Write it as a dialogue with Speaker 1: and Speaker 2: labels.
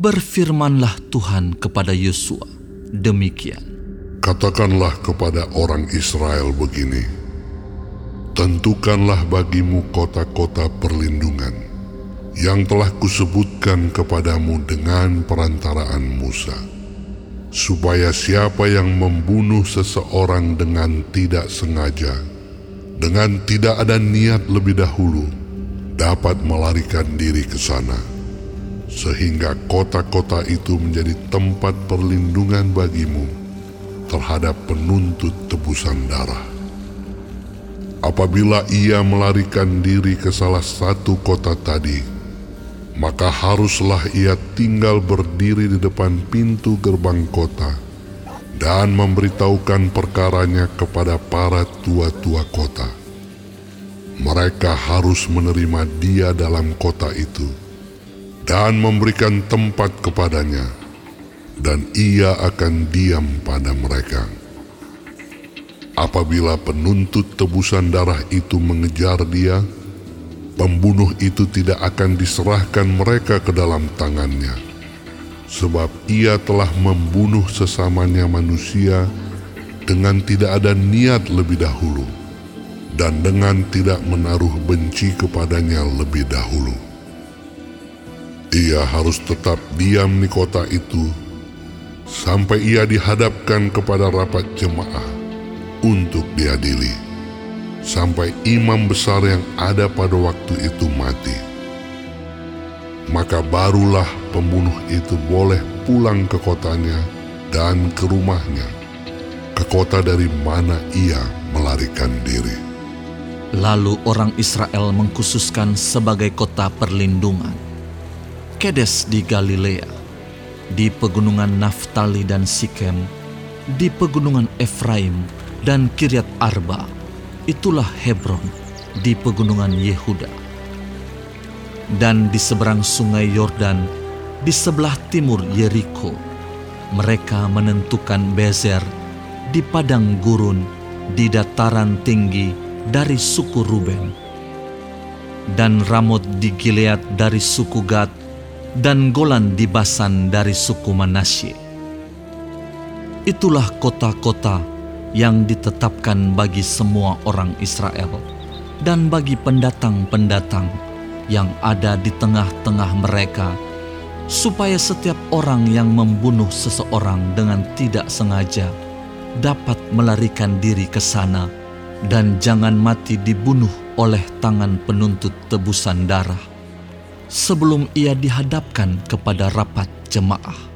Speaker 1: Berfirmanlah Tuhan kepada Yosua, demikian.
Speaker 2: Katakanlah kepada orang Israel begini, Tentukanlah bagimu kota-kota perlindungan yang telah kusebutkan kepadamu dengan perantaraan Musa, supaya siapa yang membunuh seseorang dengan tidak sengaja, dengan tidak ada niat lebih dahulu, dapat melarikan diri ke sana, sehingga kota-kota itu menjadi tempat perlindungan bagimu terhadap penuntut tebusan darah. Apabila ia melarikan diri ke salah satu kota tadi, maka haruslah ia tinggal berdiri di depan pintu gerbang kota dan memberitahukan perkaranya kepada para tua-tua kota mereka harus menerima dia dalam kota itu dan memberikan tempat kepadanya, dan ia akan diam pada mereka. Apabila penuntut tebusan darah itu mengejar dia, pembunuh itu tidak akan diserahkan mereka ke dalam tangannya, sebab ia telah membunuh sesamanya manusia dengan tidak ada niat lebih dahulu dan dengan tidak menaruh benci kepadanya lebih dahulu. Ia harus tetap diam di kota itu sampai ia dihadapkan kepada rapat jemaah untuk diadili, sampai imam besar yang ada pada waktu itu mati. Maka barulah pembunuh itu boleh pulang ke kotanya dan ke rumahnya, ke kota dari mana ia melarikan diri.
Speaker 1: Lalu orang Israel mengkhususkan sebagai kota perlindungan Kedes di Galilea, di pegunungan Naftali dan Sikem, di pegunungan Efraim dan Kiryat Arba. Itulah Hebron di pegunungan Yehuda. Dan di seberang sungai Yordan, di sebelah timur Yeriko, mereka menentukan Bezer di padang gurun di dataran tinggi dari suku Ruben, dan Ramot di Gilead dari suku Gad, dan Golan di Basan dari suku Manasye. Itulah kota-kota yang ditetapkan bagi semua orang Israel dan bagi pendatang-pendatang yang ada di tengah-tengah mereka, supaya setiap orang yang membunuh seseorang dengan tidak sengaja dapat melarikan diri ke sana dan jangan mati dibunuh oleh tangan penuntut tebusan darah sebelum ia dihadapkan kepada rapat jemaah.